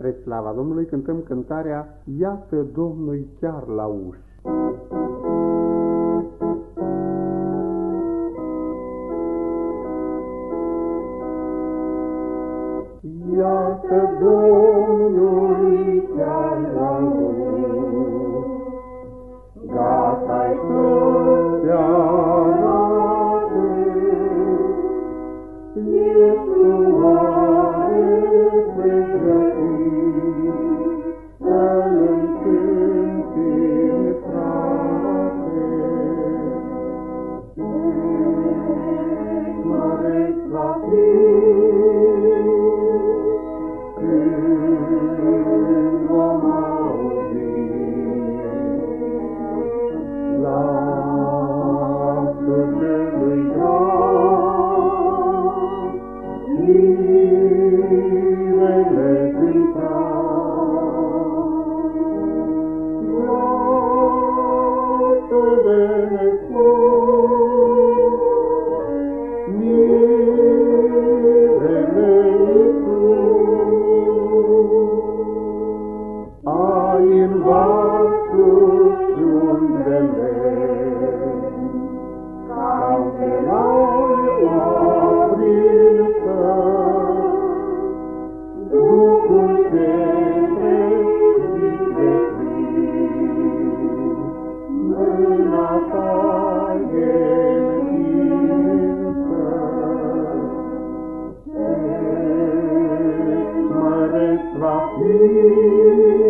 Spre slava Domnului cântăm cântarea Iată Domnul chiar la uși. Iată Domnul chiar la uși, Gata-i Thank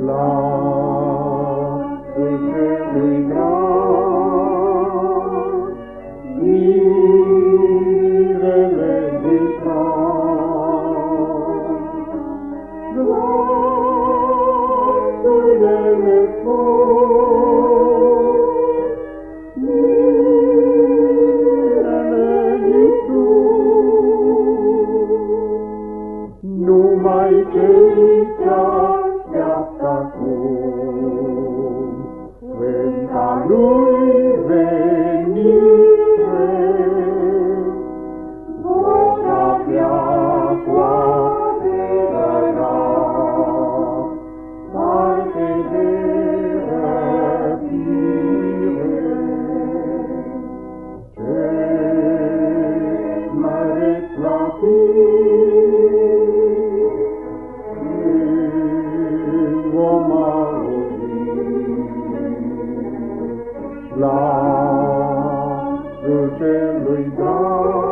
la la cruce lui Dumnezeu.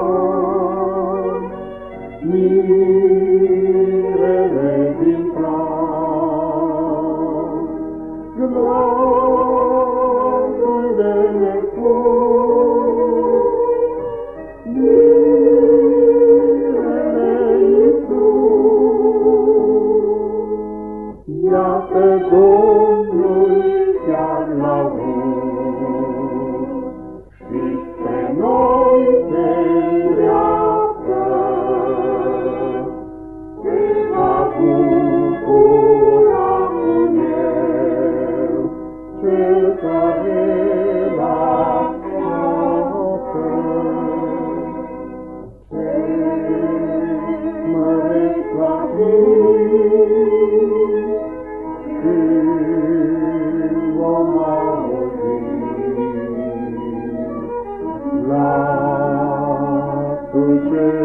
love, who